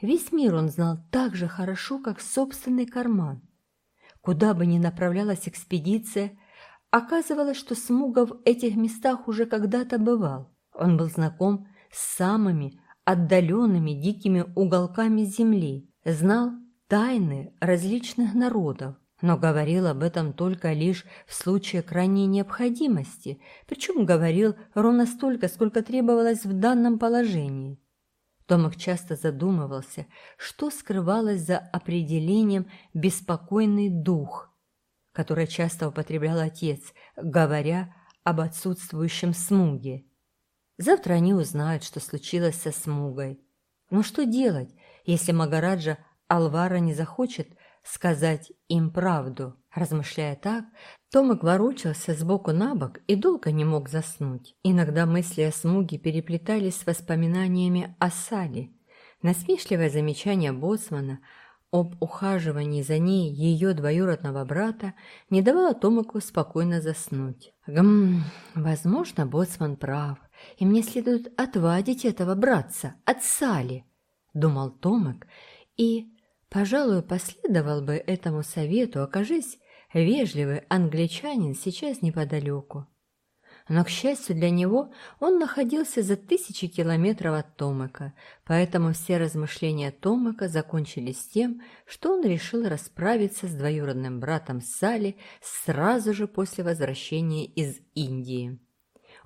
Весь мир он знал так же хорошо, как собственный карман. Куда бы ни направлялась экспедиция, оказывалось, что Смуга в этих местах уже когда-то бывал. Он был знаком с самыми отдаленными дикими уголками земли, знал тайны различных народов, но говорил об этом только лишь в случае крайней необходимости, причем говорил ровно столько, сколько требовалось в данном положении. Томик часто задумывался, что скрывалось за определением «беспокойный дух», которое часто употреблял отец, говоря об отсутствующем смуге. Завтра они узнают, что случилось со смугой. Но что делать, если Магараджа Алвара не захочет сказать им правду. Размышляя так, Томик ворочался сбоку на бок и долго не мог заснуть. Иногда мысли о смуге переплетались с воспоминаниями о Сале. Насмешливое замечание Боцмана об ухаживании за ней ее двоюродного брата не давало Томику спокойно заснуть. «Гм, возможно, Боцман прав, и мне следует отвадить этого братца от Сали», — думал Томик, и Пожалуй, последовал бы этому совету, окажись вежливый англичанин сейчас неподалеку. Но, к счастью для него, он находился за тысячи километров от Томака, поэтому все размышления Томака закончились тем, что он решил расправиться с двоюродным братом Сали сразу же после возвращения из Индии.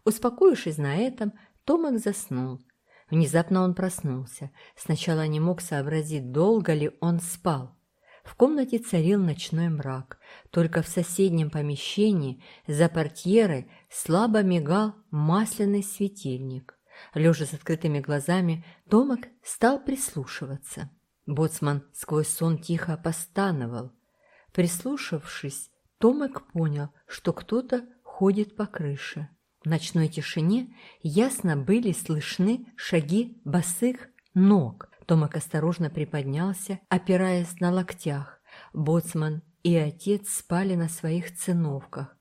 Успокоившись на этом, Томак заснул – Внезапно он проснулся. Сначала не мог сообразить, долго ли он спал. В комнате царил ночной мрак. Только в соседнем помещении за портьерой слабо мигал масляный светильник. Лежа с открытыми глазами, Томак стал прислушиваться. Боцман сквозь сон тихо постановал. Прислушавшись, Томак понял, что кто-то ходит по крыше. В ночной тишине ясно были слышны шаги босых ног. Томак осторожно приподнялся, опираясь на локтях. Боцман и отец спали на своих циновках.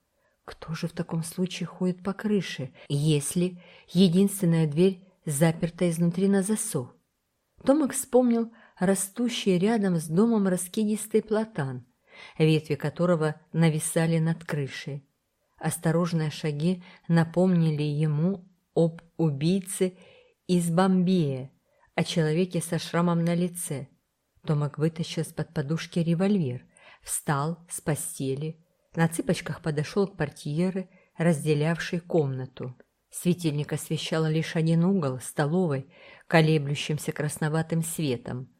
Кто же в таком случае ходит по крыше, если единственная дверь заперта изнутри на засов? Томак вспомнил растущий рядом с домом раскидистый платан, ветви которого нависали над крышей. Осторожные шаги напомнили ему об убийце из Бомбея, о человеке со шрамом на лице. Томак вытащил из-под подушки револьвер, встал с постели, на цыпочках подошел к портьеры, разделявшей комнату. Светильник освещал лишь один угол столовой, колеблющимся красноватым светом.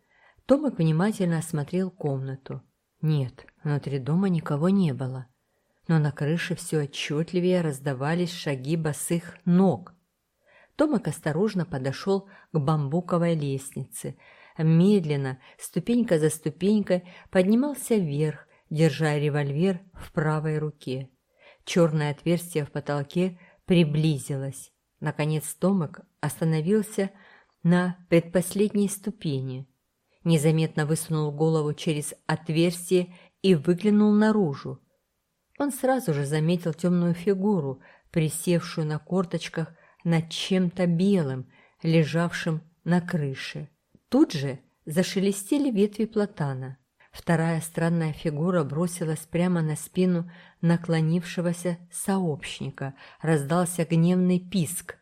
Томак внимательно осмотрел комнату. Нет, внутри дома никого не было но на крыше все отчетливее раздавались шаги босых ног. Томик осторожно подошел к бамбуковой лестнице. Медленно, ступенька за ступенькой, поднимался вверх, держа револьвер в правой руке. Черное отверстие в потолке приблизилось. Наконец Томик остановился на предпоследней ступени. Незаметно высунул голову через отверстие и выглянул наружу. Он сразу же заметил темную фигуру, присевшую на корточках над чем-то белым, лежавшим на крыше. Тут же зашелестели ветви платана. Вторая странная фигура бросилась прямо на спину наклонившегося сообщника. Раздался гневный писк.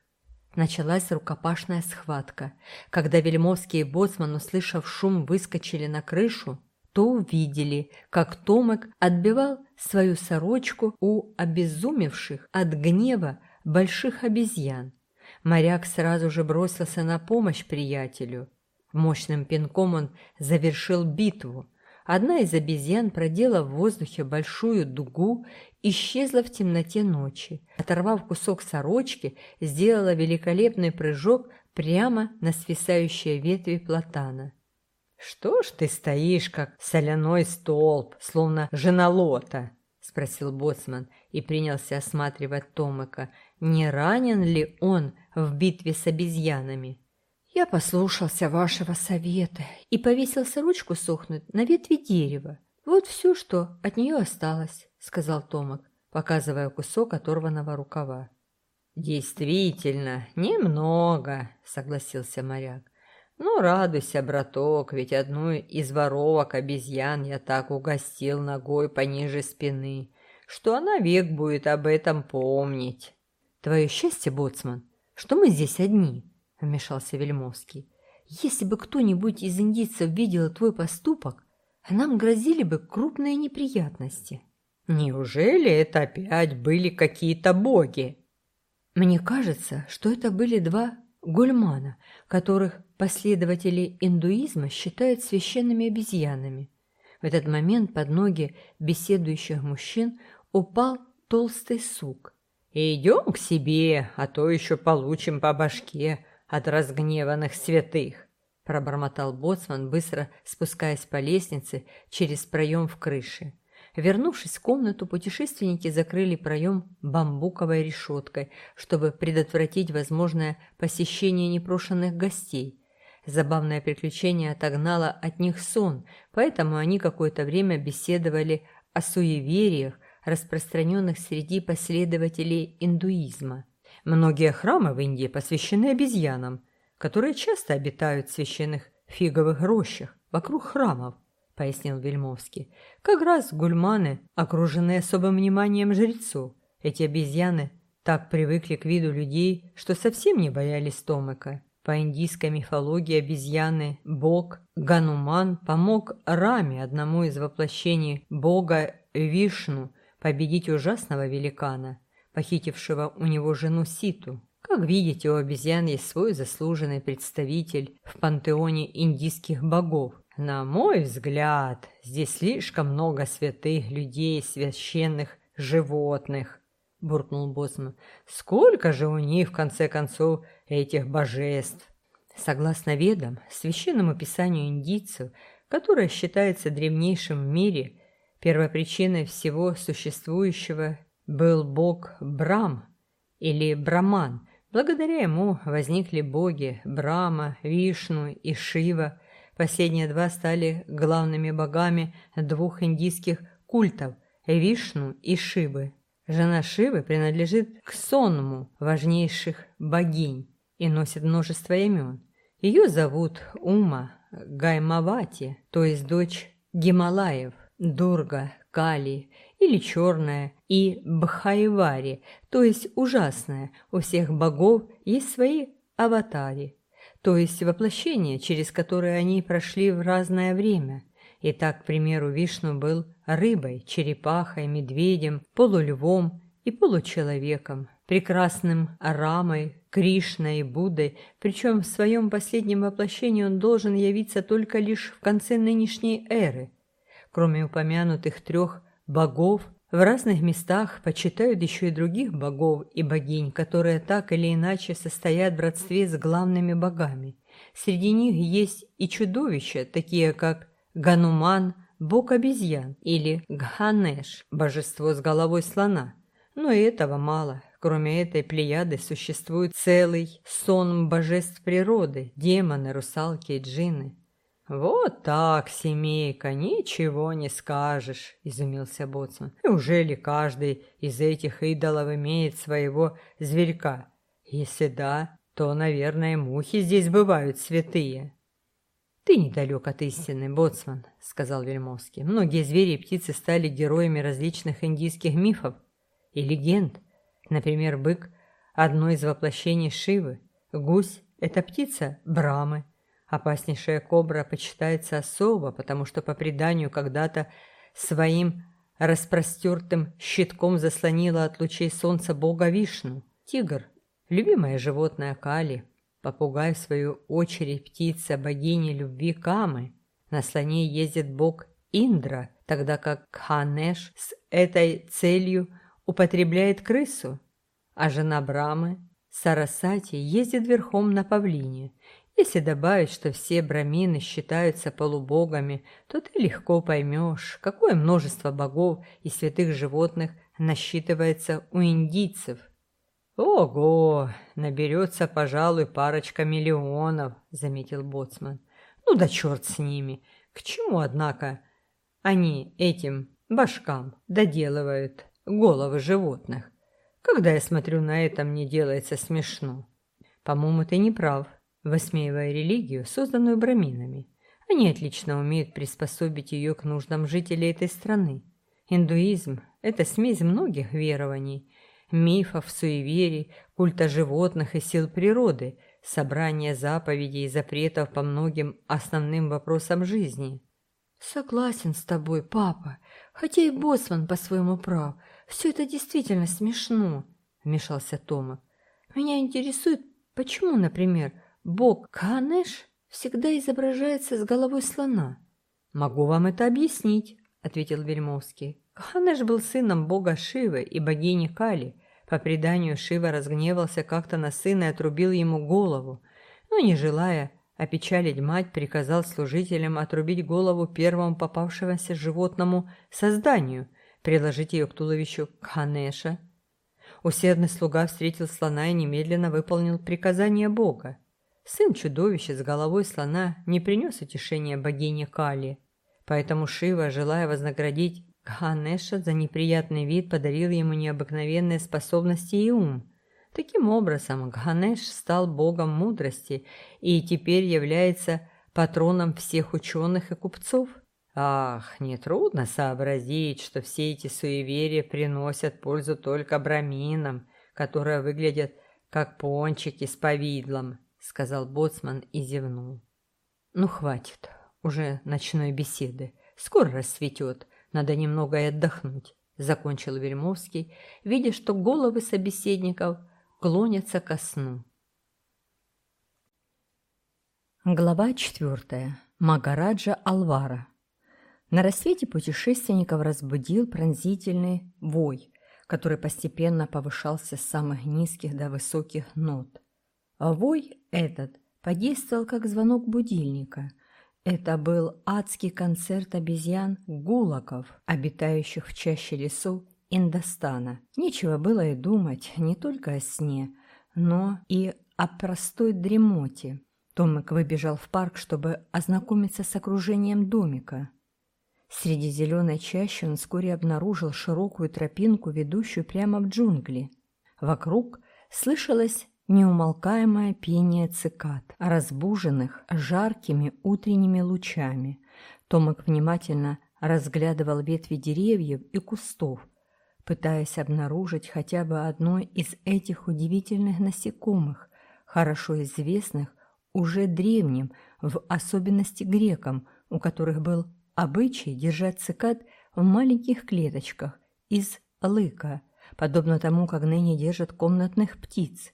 Началась рукопашная схватка. Когда Вельмовский и Боцман, услышав шум, выскочили на крышу, то увидели, как Томек отбивал свою сорочку у обезумевших от гнева больших обезьян. Моряк сразу же бросился на помощь приятелю. Мощным пинком он завершил битву. Одна из обезьян, продела в воздухе большую дугу, исчезла в темноте ночи. Оторвав кусок сорочки, сделала великолепный прыжок прямо на свисающие ветви платана. «Что ж ты стоишь, как соляной столб, словно жена Лота?» — спросил боцман и принялся осматривать Томыка. «Не ранен ли он в битве с обезьянами?» «Я послушался вашего совета и повесил сорочку сохнуть на ветви дерева. Вот все, что от нее осталось», — сказал Томик, показывая кусок оторванного рукава. «Действительно, немного», — согласился моряк. Ну, радуйся, браток, ведь одну из воровок обезьян я так угостил ногой пониже спины, что она век будет об этом помнить. Твое счастье, боцман, что мы здесь одни, вмешался Вельмовский. Если бы кто-нибудь из индийцев видел твой поступок, нам грозили бы крупные неприятности. Неужели это опять были какие-то боги? Мне кажется, что это были два гульмана, которых последователи индуизма считают священными обезьянами. В этот момент под ноги беседующих мужчин упал толстый сук. «Идем к себе, а то еще получим по башке от разгневанных святых», пробормотал боцман, быстро спускаясь по лестнице через проем в крыше. Вернувшись в комнату, путешественники закрыли проем бамбуковой решеткой, чтобы предотвратить возможное посещение непрошенных гостей. Забавное приключение отогнало от них сон, поэтому они какое-то время беседовали о суевериях, распространенных среди последователей индуизма. Многие храмы в Индии посвящены обезьянам, которые часто обитают в священных фиговых рощах вокруг храмов. — пояснил Вельмовский. «Как раз гульманы, окруженные особым вниманием жрецов. Эти обезьяны так привыкли к виду людей, что совсем не боялись Томыка. По индийской мифологии обезьяны бог Гануман помог Раме, одному из воплощений бога Вишну, победить ужасного великана, похитившего у него жену Ситу. Как видите, у обезьян есть свой заслуженный представитель в пантеоне индийских богов. На мой взгляд, здесь слишком много святых людей, священных животных, буркнул Боссман. Сколько же у них, в конце концов, этих божеств? Согласно ведам, священному писанию индийцев, которое считается древнейшим в мире, первопричиной всего существующего был бог Брам или Браман. Благодаря ему возникли боги Брама, Вишну и Шива, Последние два стали главными богами двух индийских культов – Вишну и Шивы. Жена Шивы принадлежит к сонму важнейших богинь и носит множество имен. Ее зовут Ума Гаймавати, то есть дочь Гималаев, Дурга, Кали или Черная и Бхайвари, то есть ужасная. У всех богов есть свои аватари то есть воплощение, через которое они прошли в разное время. И так, к примеру, Вишну был рыбой, черепахой, медведем, полульвом и получеловеком, прекрасным Арамой, Кришной и Буддой, причем в своем последнем воплощении он должен явиться только лишь в конце нынешней эры. Кроме упомянутых трех богов, в разных местах почитают еще и других богов и богинь, которые так или иначе состоят в родстве с главными богами. Среди них есть и чудовища, такие как Гануман, бог обезьян, или Гханеш, божество с головой слона. Но этого мало. Кроме этой плеяды существует целый сон божеств природы, демоны, русалки и джинны. «Вот так, семейка, ничего не скажешь», — изумился Боцман. «Неужели каждый из этих идолов имеет своего зверька? Если да, то, наверное, мухи здесь бывают святые». «Ты недалек от истины, Боцман», — сказал Вельмовский. «Многие звери и птицы стали героями различных индийских мифов и легенд. Например, бык — одно из воплощений Шивы, гусь — это птица Брамы, Опаснейшая кобра почитается особо, потому что по преданию когда-то своим распростертым щитком заслонила от лучей солнца бога Вишну. Тигр – любимое животное Кали. Попугай, в свою очередь, птица богини любви Камы. На слоне ездит бог Индра, тогда как Ханеш с этой целью употребляет крысу. А жена Брамы, Сарасати, ездит верхом на павлине – если добавить, что все брамины считаются полубогами, то ты легко поймешь, какое множество богов и святых животных насчитывается у индийцев. «Ого! Наберется, пожалуй, парочка миллионов», — заметил Боцман. «Ну да черт с ними! К чему, однако, они этим башкам доделывают головы животных? Когда я смотрю на это, мне делается смешно». «По-моему, ты не прав», высмеивая религию, созданную браминами. Они отлично умеют приспособить ее к нуждам жителей этой страны. Индуизм – это смесь многих верований, мифов, суеверий, культа животных и сил природы, собрание заповедей и запретов по многим основным вопросам жизни. «Согласен с тобой, папа, хотя и Босман по-своему прав. Все это действительно смешно», – вмешался Тома. «Меня интересует, почему, например, бог Канеш всегда изображается с головой слона?» «Могу вам это объяснить», – ответил Вельмовский. Канеш был сыном бога Шивы и богини Кали. По преданию, Шива разгневался как-то на сына и отрубил ему голову, но, не желая опечалить мать, приказал служителям отрубить голову первому попавшемуся животному созданию, приложить ее к туловищу Канеша. Усердный слуга встретил слона и немедленно выполнил приказание Бога. Сын чудовища с головой слона не принес утешения богине Кали, поэтому Шива, желая вознаградить Ганеша за неприятный вид, подарил ему необыкновенные способности и ум – Таким образом, Ганеш стал богом мудрости и теперь является патроном всех ученых и купцов. Ах, нетрудно сообразить, что все эти суеверия приносят пользу только браминам, которые выглядят как пончики с повидлом, сказал боцман и зевнул. Ну, хватит уже ночной беседы. Скоро рассветет, надо немного и отдохнуть, закончил Вельмовский, видя, что головы собеседников – клонятся ко сну. Глава четвертая. Магараджа Алвара. На рассвете путешественников разбудил пронзительный вой, который постепенно повышался с самых низких до высоких нот. А вой этот подействовал как звонок будильника. Это был адский концерт обезьян-гулаков, обитающих в чаще лесов Индостана. Нечего было и думать не только о сне, но и о простой дремоте. Томик выбежал в парк, чтобы ознакомиться с окружением домика. Среди зеленой чащи он вскоре обнаружил широкую тропинку, ведущую прямо в джунгли. Вокруг слышалось неумолкаемое пение цикад, разбуженных жаркими утренними лучами. Томик внимательно разглядывал ветви деревьев и кустов, пытаясь обнаружить хотя бы одно из этих удивительных насекомых, хорошо известных уже древним, в особенности грекам, у которых был обычай держать цикад в маленьких клеточках из лыка, подобно тому, как ныне держат комнатных птиц.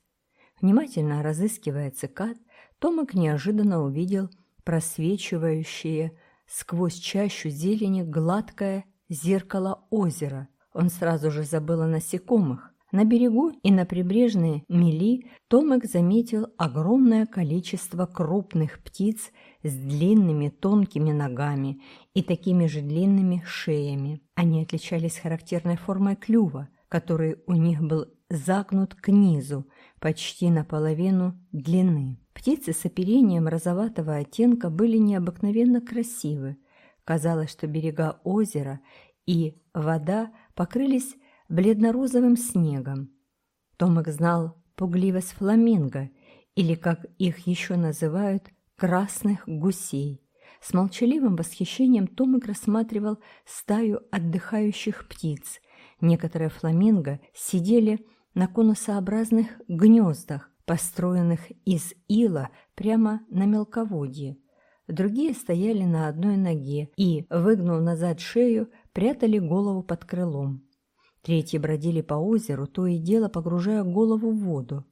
Внимательно разыскивая цикад, Томик неожиданно увидел просвечивающее сквозь чащу зелени гладкое зеркало озера – он сразу же забыл о насекомых. На берегу и на прибрежной мели Томек заметил огромное количество крупных птиц с длинными тонкими ногами и такими же длинными шеями. Они отличались характерной формой клюва, который у них был загнут к низу, почти наполовину длины. Птицы с оперением розоватого оттенка были необыкновенно красивы. Казалось, что берега озера и вода покрылись бледно-розовым снегом. Томик знал пугливость фламинго, или, как их еще называют, красных гусей. С молчаливым восхищением Томик рассматривал стаю отдыхающих птиц. Некоторые фламинго сидели на конусообразных гнездах, построенных из ила прямо на мелководье. Другие стояли на одной ноге и, выгнув назад шею, прятали голову под крылом. Третьи бродили по озеру, то и дело погружая голову в воду.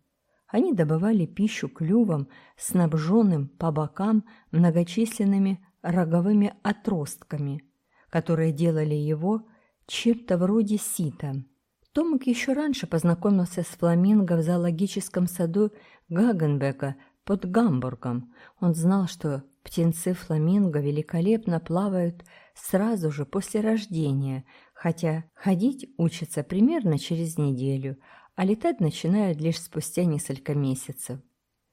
Они добывали пищу клювом, снабженным по бокам многочисленными роговыми отростками, которые делали его чем-то вроде сита. Томик еще раньше познакомился с фламинго в зоологическом саду Гагенбека под Гамбургом. Он знал, что птенцы фламинго великолепно плавают сразу же после рождения, хотя ходить учатся примерно через неделю, а летать начинают лишь спустя несколько месяцев.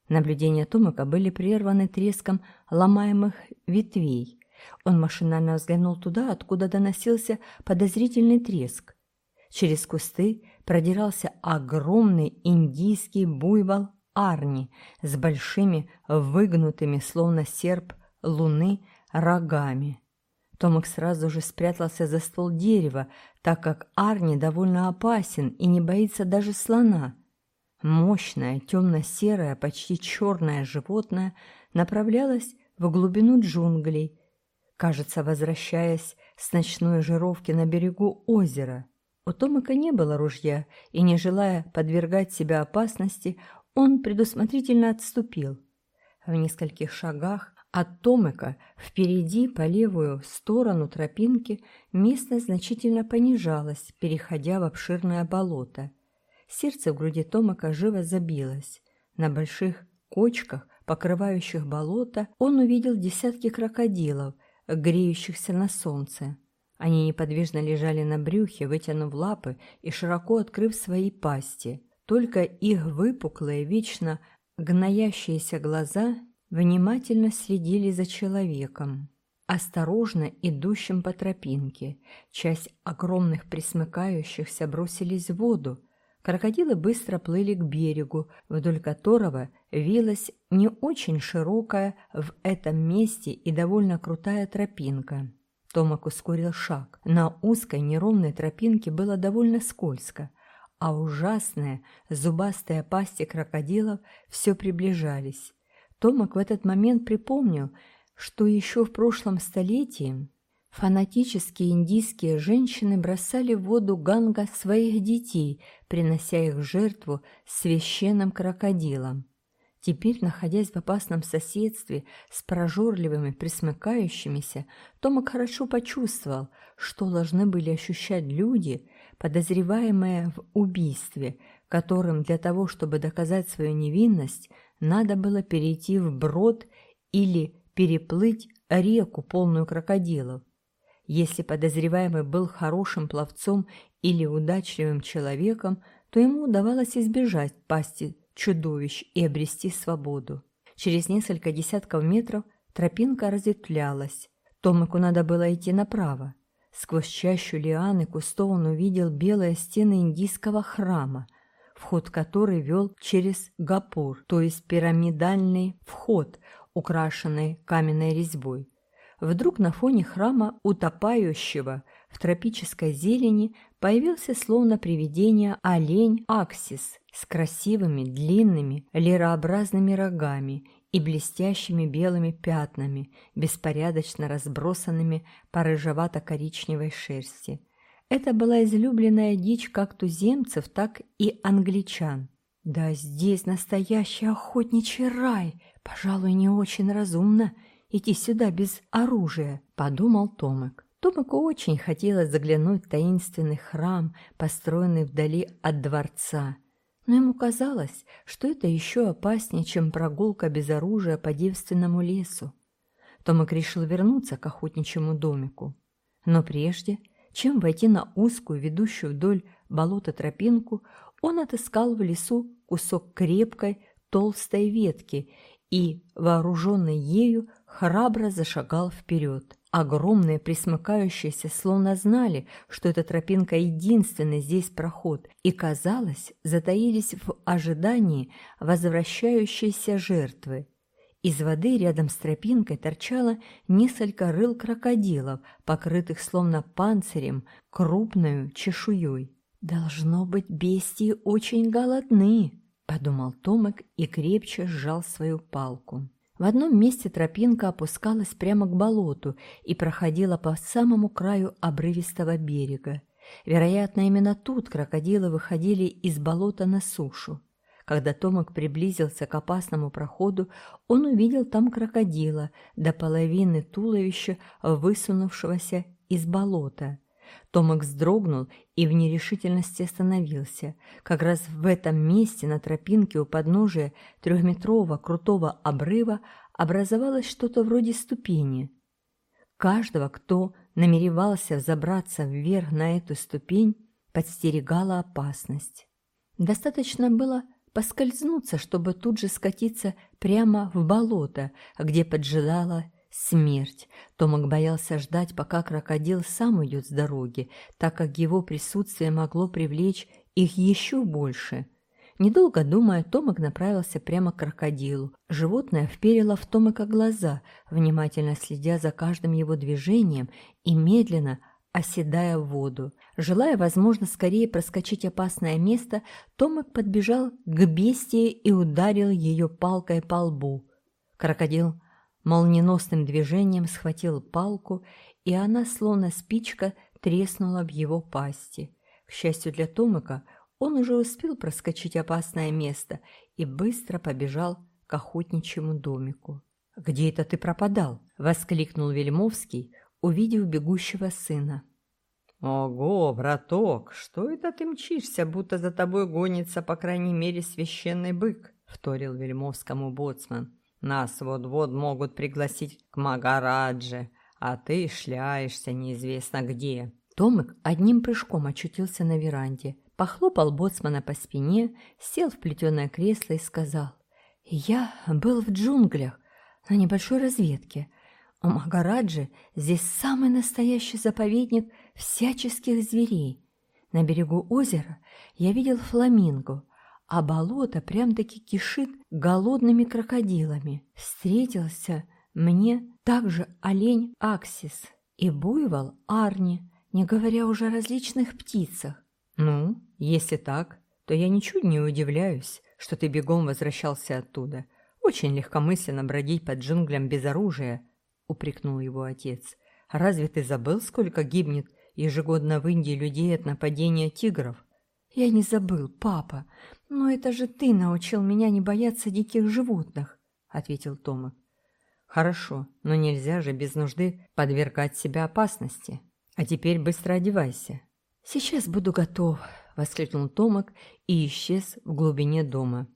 Наблюдения Томака были прерваны треском ломаемых ветвей. Он машинально взглянул туда, откуда доносился подозрительный треск. Через кусты продирался огромный индийский буйвол Арни с большими выгнутыми, словно серп луны, рогами. Томик сразу же спрятался за ствол дерева, так как Арни довольно опасен и не боится даже слона. Мощное, темно-серое, почти черное животное направлялось в глубину джунглей, кажется, возвращаясь с ночной жировки на берегу озера. У Томика не было ружья, и, не желая подвергать себя опасности, он предусмотрительно отступил. В нескольких шагах от Томика впереди по левую сторону тропинки местность значительно понижалась, переходя в обширное болото. Сердце в груди Томика живо забилось. На больших кочках, покрывающих болото, он увидел десятки крокодилов, греющихся на солнце. Они неподвижно лежали на брюхе, вытянув лапы и широко открыв свои пасти. Только их выпуклые, вечно гноящиеся глаза внимательно следили за человеком, осторожно идущим по тропинке. Часть огромных присмыкающихся бросились в воду. Крокодилы быстро плыли к берегу, вдоль которого вилась не очень широкая в этом месте и довольно крутая тропинка. Томак ускорил шаг. На узкой неровной тропинке было довольно скользко, а ужасные зубастые пасти крокодилов все приближались. Томак в этот момент припомнил, что еще в прошлом столетии фанатические индийские женщины бросали в воду Ганга своих детей, принося их в жертву священным крокодилам. Теперь, находясь в опасном соседстве с прожорливыми присмыкающимися, Томак хорошо почувствовал, что должны были ощущать люди, подозреваемые в убийстве, которым для того, чтобы доказать свою невинность, надо было перейти в брод или переплыть реку, полную крокодилов. Если подозреваемый был хорошим пловцом или удачливым человеком, то ему удавалось избежать пасти чудовищ и обрести свободу. Через несколько десятков метров тропинка разветвлялась. Томику надо было идти направо. Сквозь чащу лианы кустов он увидел белые стены индийского храма, вход который вел через гапур, то есть пирамидальный вход, украшенный каменной резьбой. Вдруг на фоне храма, утопающего в тропической зелени, появился словно привидение олень Аксис с красивыми, длинными, лирообразными рогами и блестящими белыми пятнами, беспорядочно разбросанными по рыжевато-коричневой шерсти. Это была излюбленная дичь как туземцев, так и англичан. «Да здесь настоящий охотничий рай! Пожалуй, не очень разумно идти сюда без оружия», — подумал Томик. Томику очень хотелось заглянуть в таинственный храм, построенный вдали от дворца, но ему казалось, что это еще опаснее, чем прогулка без оружия по девственному лесу. Томик решил вернуться к охотничьему домику. Но прежде, чем войти на узкую, ведущую вдоль болота тропинку, он отыскал в лесу кусок крепкой, толстой ветки и, вооруженный ею, храбро зашагал вперед. Огромные, присмыкающиеся, словно знали, что эта тропинка единственный здесь проход, и, казалось, затаились в ожидании возвращающейся жертвы. Из воды рядом с тропинкой торчало несколько рыл крокодилов, покрытых словно панцирем, крупную чешуей. «Должно быть, бестии очень голодны», — подумал Томик и крепче сжал свою палку. В одном месте тропинка опускалась прямо к болоту и проходила по самому краю обрывистого берега. Вероятно, именно тут крокодилы выходили из болота на сушу. Когда Томик приблизился к опасному проходу, он увидел там крокодила до половины туловища, высунувшегося из болота. Томик вздрогнул и в нерешительности остановился. Как раз в этом месте на тропинке у подножия трехметрового крутого обрыва образовалось что-то вроде ступени. Каждого, кто намеревался взобраться вверх на эту ступень, подстерегала опасность. Достаточно было поскользнуться, чтобы тут же скатиться прямо в болото, где поджидала смерть. Томак боялся ждать, пока крокодил сам уйдет с дороги, так как его присутствие могло привлечь их еще больше. Недолго думая, Томик направился прямо к крокодилу. Животное вперило в Томика глаза, внимательно следя за каждым его движением и медленно оседая в воду. Желая, возможно, скорее проскочить опасное место, Томик подбежал к бестии и ударил ее палкой по лбу. Крокодил молниеносным движением схватил палку, и она, словно спичка, треснула в его пасти. К счастью для Томика, он уже успел проскочить опасное место и быстро побежал к охотничьему домику. «Где это ты пропадал?» — воскликнул Вельмовский, увидев бегущего сына. «Ого, браток, что это ты мчишься, будто за тобой гонится, по крайней мере, священный бык?» — вторил Вельмовскому боцман. «Нас вот-вот могут пригласить к Магарадже, а ты шляешься неизвестно где». Томик одним прыжком очутился на веранде похлопал боцмана по спине, сел в плетеное кресло и сказал, «Я был в джунглях на небольшой разведке. У Магараджи здесь самый настоящий заповедник всяческих зверей. На берегу озера я видел фламинго, а болото прям-таки кишит голодными крокодилами. Встретился мне также олень Аксис и буйвол Арни, не говоря уже о различных птицах. «Ну, если так, то я ничуть не удивляюсь, что ты бегом возвращался оттуда. Очень легкомысленно бродить под джунглям без оружия», — упрекнул его отец. «Разве ты забыл, сколько гибнет ежегодно в Индии людей от нападения тигров?» «Я не забыл, папа, но это же ты научил меня не бояться диких животных», — ответил Тома. «Хорошо, но нельзя же без нужды подвергать себя опасности. А теперь быстро одевайся. «Сейчас буду готов», — воскликнул Томак и исчез в глубине дома.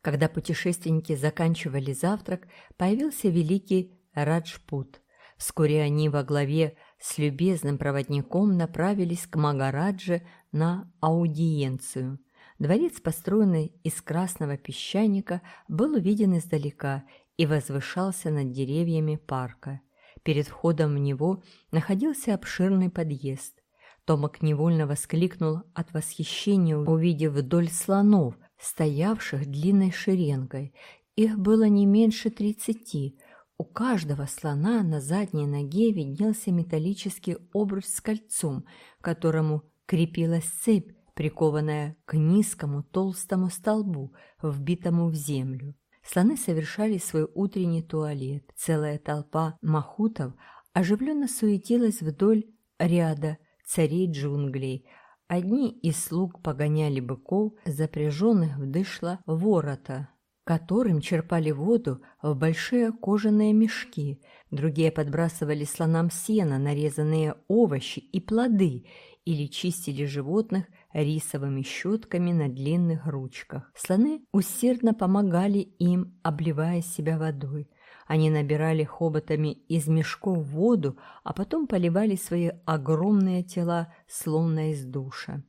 Когда путешественники заканчивали завтрак, появился великий Раджпут. Вскоре они во главе с любезным проводником направились к Магарадже на аудиенцию. Дворец, построенный из красного песчаника, был увиден издалека и возвышался над деревьями парка. Перед входом в него находился обширный подъезд. Томак невольно воскликнул от восхищения, увидев вдоль слонов, стоявших длинной шеренгой. Их было не меньше тридцати. У каждого слона на задней ноге виднелся металлический обруч с кольцом, которому крепилась цепь, прикованная к низкому толстому столбу, вбитому в землю. Слоны совершали свой утренний туалет. Целая толпа махутов оживленно суетилась вдоль ряда царей джунглей. Одни из слуг погоняли быков, запряженных в дышло ворота, которым черпали воду в большие кожаные мешки. Другие подбрасывали слонам сено, нарезанные овощи и плоды, или чистили животных рисовыми щетками на длинных ручках. Слоны усердно помогали им, обливая себя водой. Они набирали хоботами из мешков воду, а потом поливали свои огромные тела, словно из душа.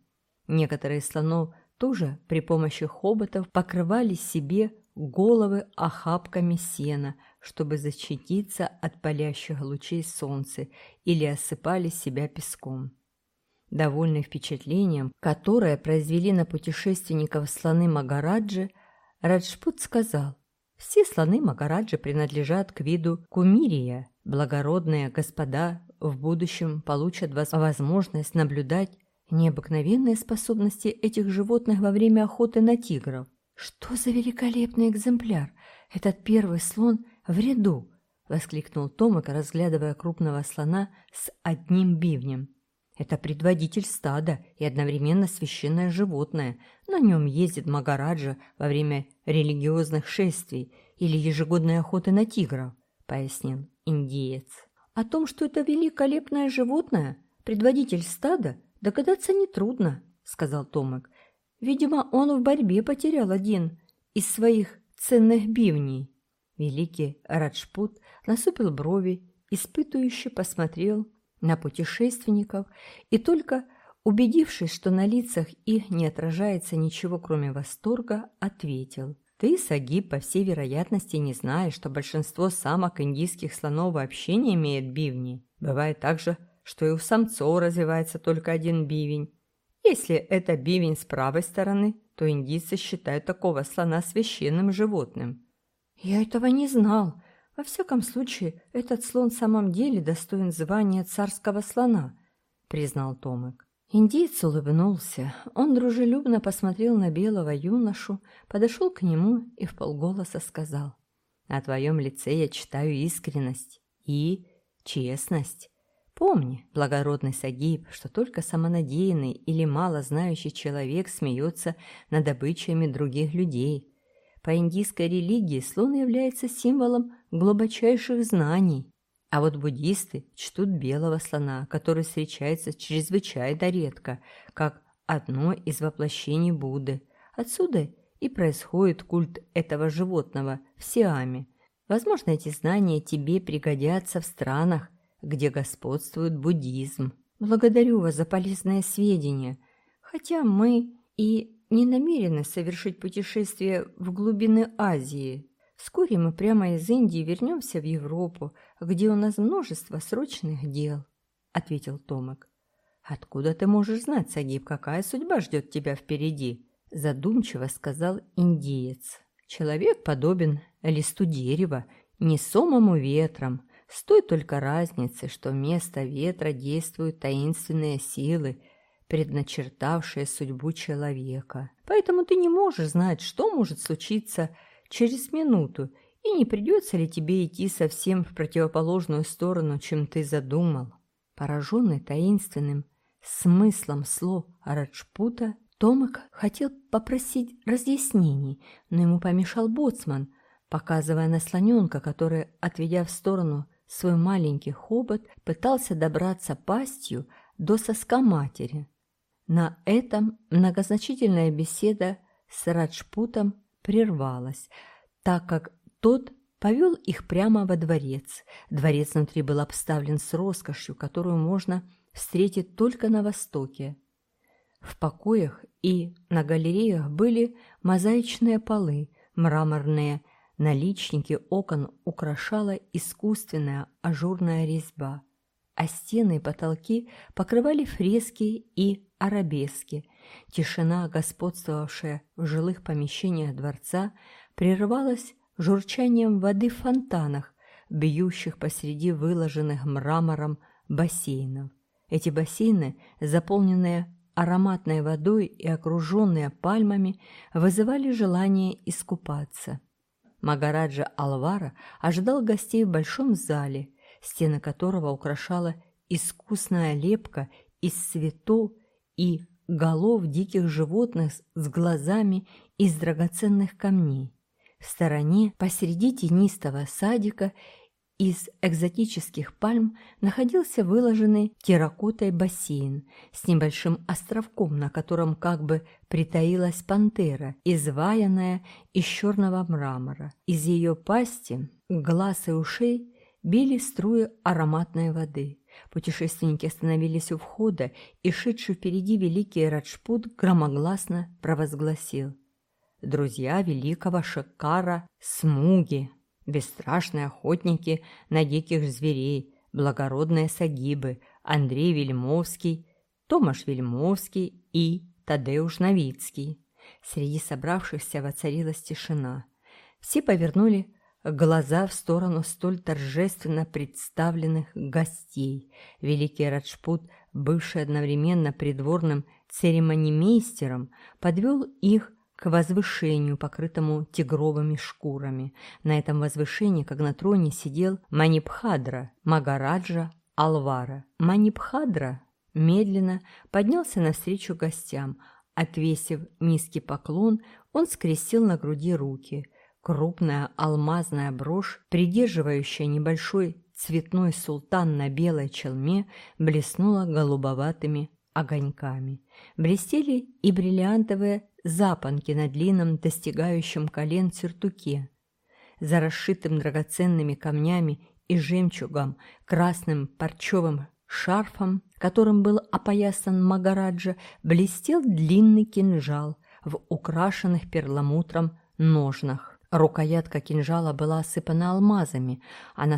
Некоторые слонов тоже при помощи хоботов покрывали себе головы охапками сена, чтобы защититься от палящих лучей солнца или осыпали себя песком. Довольный впечатлением, которое произвели на путешественников слоны Магараджи, Раджпут сказал, все слоны Макараджи принадлежат к виду кумирия. Благородные господа в будущем получат возможность наблюдать необыкновенные способности этих животных во время охоты на тигров. «Что за великолепный экземпляр! Этот первый слон в ряду!» — воскликнул Томик, разглядывая крупного слона с одним бивнем. Это предводитель стада и одновременно священное животное. На нем ездит Магараджа во время религиозных шествий или ежегодной охоты на тигров, пояснил индиец. О том, что это великолепное животное, предводитель стада, догадаться нетрудно, сказал Томик. Видимо, он в борьбе потерял один из своих ценных бивней. Великий Раджпут насупил брови, испытующе посмотрел на путешественников и только убедившись, что на лицах их не отражается ничего, кроме восторга, ответил. «Ты, Сагиб, по всей вероятности не знаешь, что большинство самок индийских слонов вообще не имеет бивней. Бывает также, что и у самцов развивается только один бивень. Если это бивень с правой стороны, то индийцы считают такого слона священным животным. Я этого не знал. Во всяком случае, этот слон в самом деле достоин звания царского слона, признал Томик. Индиец улыбнулся. Он дружелюбно посмотрел на белого юношу, подошел к нему и вполголоса сказал. «На твоем лице я читаю искренность и честность. Помни, благородный Сагиб, что только самонадеянный или мало знающий человек смеется над обычаями других людей. По индийской религии слон является символом глубочайших знаний, а вот буддисты чтут белого слона, который встречается чрезвычайно редко, как одно из воплощений Будды. Отсюда и происходит культ этого животного в Сиаме. Возможно, эти знания тебе пригодятся в странах, где господствует буддизм. Благодарю вас за полезные сведения, хотя мы и не намерены совершить путешествие в глубины Азии. Вскоре мы прямо из Индии вернемся в Европу, где у нас множество срочных дел», — ответил Томик. «Откуда ты можешь знать, Сагиб, какая судьба ждет тебя впереди?» — задумчиво сказал индиец. «Человек подобен листу дерева, несомому ветром, с той только разницей, что вместо ветра действуют таинственные силы, предначертавшие судьбу человека. Поэтому ты не можешь знать, что может случиться через минуту, и не придется ли тебе идти совсем в противоположную сторону, чем ты задумал. Пораженный таинственным смыслом слов Раджпута, Томик хотел попросить разъяснений, но ему помешал боцман, показывая на слоненка, который, отведя в сторону свой маленький хобот, пытался добраться пастью до соска матери. На этом многозначительная беседа с Раджпутом прервалась, так как тот повел их прямо во дворец. Дворец внутри был обставлен с роскошью, которую можно встретить только на Востоке. В покоях и на галереях были мозаичные полы, мраморные наличники окон украшала искусственная ажурная резьба, а стены и потолки покрывали фрески и арабески – Тишина, господствовавшая в жилых помещениях дворца, прерывалась журчанием воды в фонтанах, бьющих посреди выложенных мрамором бассейнов. Эти бассейны, заполненные ароматной водой и окруженные пальмами, вызывали желание искупаться. Магараджа Алвара ожидал гостей в большом зале, стены которого украшала искусная лепка из цветов и голов диких животных с глазами из драгоценных камней. В стороне, посреди тенистого садика, из экзотических пальм находился выложенный терракотой бассейн с небольшим островком, на котором как бы притаилась пантера, изваянная из черного мрамора. Из ее пасти, глаз и ушей били струи ароматной воды. Путешественники остановились у входа, и шедший впереди великий Раджпут громогласно провозгласил. «Друзья великого Шакара Смуги, бесстрашные охотники на диких зверей, благородные сагибы, Андрей Вельмовский, Томаш Вельмовский и Тадеуш Новицкий». Среди собравшихся воцарилась тишина. Все повернули глаза в сторону столь торжественно представленных гостей. Великий Раджпут, бывший одновременно придворным церемонимейстером, подвел их к возвышению, покрытому тигровыми шкурами. На этом возвышении, как на троне, сидел Манипхадра, Магараджа Алвара. Манипхадра медленно поднялся навстречу гостям. Отвесив низкий поклон, он скрестил на груди руки – Крупная алмазная брошь, придерживающая небольшой цветной султан на белой челме, блеснула голубоватыми огоньками. Блестели и бриллиантовые запонки на длинном, достигающем колен сюртуке. За расшитым драгоценными камнями и жемчугом красным парчевым шарфом, которым был опоясан Магараджа, блестел длинный кинжал в украшенных перламутром ножнах. Рукоятка кинжала была осыпана алмазами, а на